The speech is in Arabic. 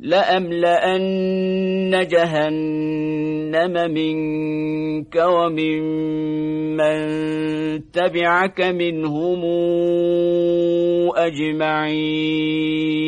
لأملأن جهنم منك ومن من تبعك منهم أجمعين.